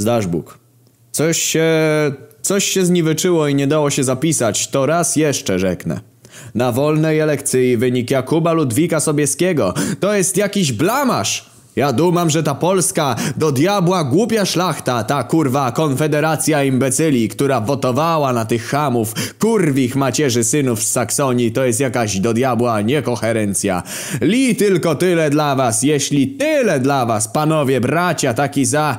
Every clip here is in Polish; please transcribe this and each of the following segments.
Zdasz Bóg. Coś się... coś się zniweczyło i nie dało się zapisać, to raz jeszcze rzeknę. Na wolnej elekcji wynik Jakuba Ludwika Sobieskiego to jest jakiś blamasz! Ja dumam, że ta Polska do diabła głupia szlachta, ta kurwa konfederacja imbecyli, która wotowała na tych hamów, kurwich macierzy synów z Saksonii, to jest jakaś do diabła niekoherencja. Li tylko tyle dla was, jeśli tyle dla was, panowie bracia, taki za...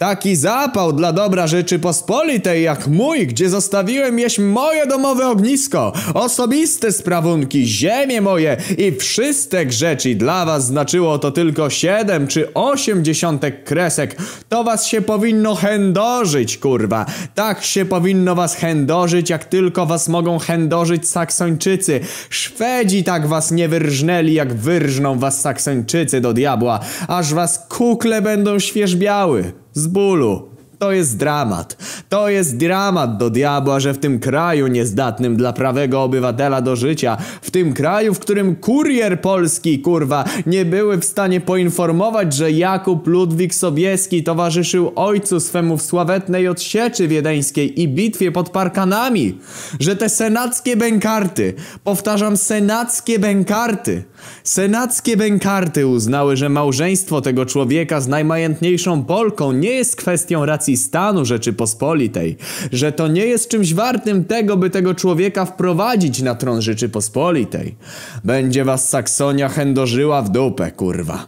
Taki zapał dla dobra Rzeczypospolitej jak mój, gdzie zostawiłem jeść moje domowe ognisko, osobiste sprawunki, ziemię moje i wszystek rzeczy dla was znaczyło to tylko siedem czy osiem dziesiątek kresek. To was się powinno chędożyć, kurwa. Tak się powinno was chędożyć, jak tylko was mogą chędożyć Saksończycy. Szwedzi tak was nie wyrżnęli, jak wyrżną was Saksończycy do diabła, aż was kukle będą świeżbiały. Z bólu. To jest dramat. To jest dramat do diabła, że w tym kraju niezdatnym dla prawego obywatela do życia, w tym kraju, w którym kurier polski, kurwa, nie były w stanie poinformować, że Jakub Ludwik Sobieski towarzyszył ojcu swemu w sławetnej odsieczy wiedeńskiej i bitwie pod Parkanami, że te senackie bękarty, powtarzam, senackie bękarty, senackie bękarty uznały, że małżeństwo tego człowieka z najmajętniejszą Polką nie jest kwestią racji stanu Rzeczypospolitej, że to nie jest czymś wartym tego, by tego człowieka wprowadzić na tron Rzeczypospolitej. Będzie was Saksonia chędożyła w dupę, kurwa.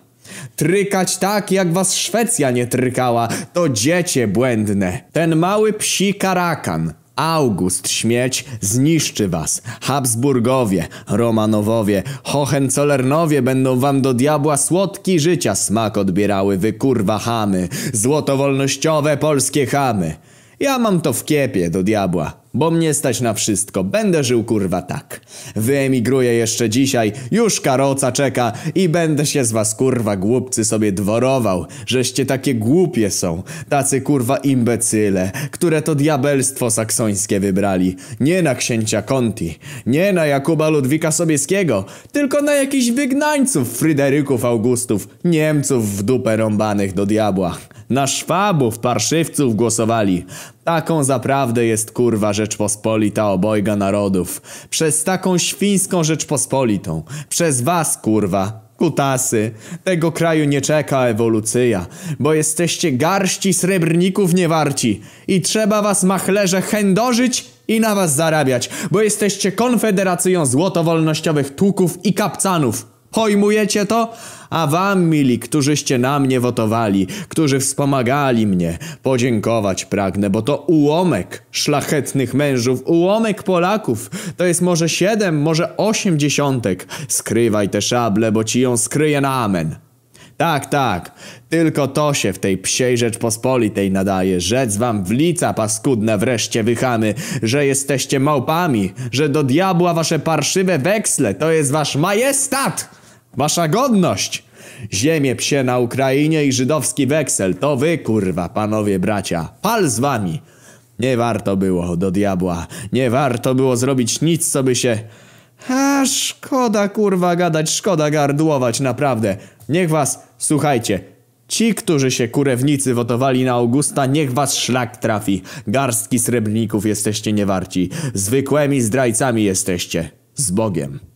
Trykać tak, jak was Szwecja nie trykała, to dziecię błędne. Ten mały psi karakan. August śmieć zniszczy was. Habsburgowie, Romanowowie, Hohenzollernowie będą wam do diabła słodki życia smak odbierały, wy kurwa chamy. Złotowolnościowe polskie chamy. Ja mam to w kiepie do diabła, bo mnie stać na wszystko, będę żył kurwa tak. Wyemigruję jeszcze dzisiaj, już karoca czeka i będę się z was kurwa głupcy sobie dworował, żeście takie głupie są, tacy kurwa imbecyle, które to diabelstwo saksońskie wybrali. Nie na księcia Conti, nie na Jakuba Ludwika Sobieskiego, tylko na jakichś wygnańców Fryderyków Augustów, Niemców w dupę rąbanych do diabła. Na szwabów, parszywców głosowali. Taką zaprawdę jest kurwa Rzeczpospolita obojga narodów. Przez taką świńską Rzeczpospolitą. Przez was kurwa. Kutasy, tego kraju nie czeka ewolucja, bo jesteście garści srebrników niewarci i trzeba was machlerze chędożyć i na was zarabiać, bo jesteście konfederacją złotowolnościowych tłuków i kapcanów. Pojmujecie to? A wam, mili, którzyście na mnie wotowali, którzy wspomagali mnie, podziękować pragnę, bo to ułomek szlachetnych mężów, ułomek Polaków. To jest może siedem, może osiem dziesiątek. Skrywaj te szable, bo ci ją skryje na amen. Tak, tak, tylko to się w tej psiej Rzeczpospolitej nadaje. Rzec wam w lica paskudne wreszcie wychamy, że jesteście małpami, że do diabła wasze parszywe weksle to jest wasz majestat! Wasza godność! Ziemię psie na Ukrainie i żydowski weksel, to wy kurwa, panowie bracia. Pal z wami! Nie warto było do diabła. Nie warto było zrobić nic, co by się... A szkoda kurwa gadać, szkoda gardłować, naprawdę. Niech was, słuchajcie, ci, którzy się kurewnicy wotowali na Augusta, niech was szlak trafi. Garstki srebrników jesteście niewarci. Zwykłymi zdrajcami jesteście. Z Bogiem.